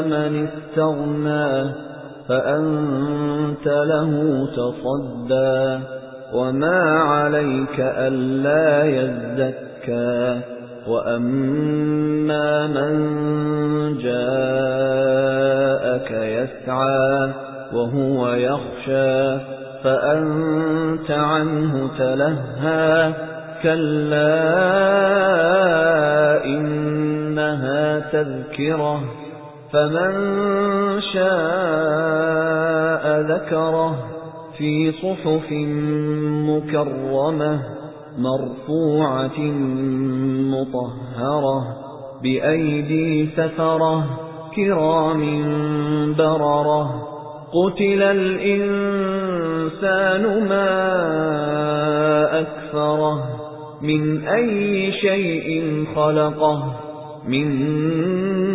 من استغنى فأنت له تصدى وما عليك ألا يزكى وأما من جاءك يسعى وهو يخشى فأنت عنه تلهى كلا إنها تذكرة فمن شاء ذكره في صحف مكرمة مرفوعة مطهرة بأيدي سفرة كرام بررة قتل الإنسان ما أكفره من أي شيء خلقه من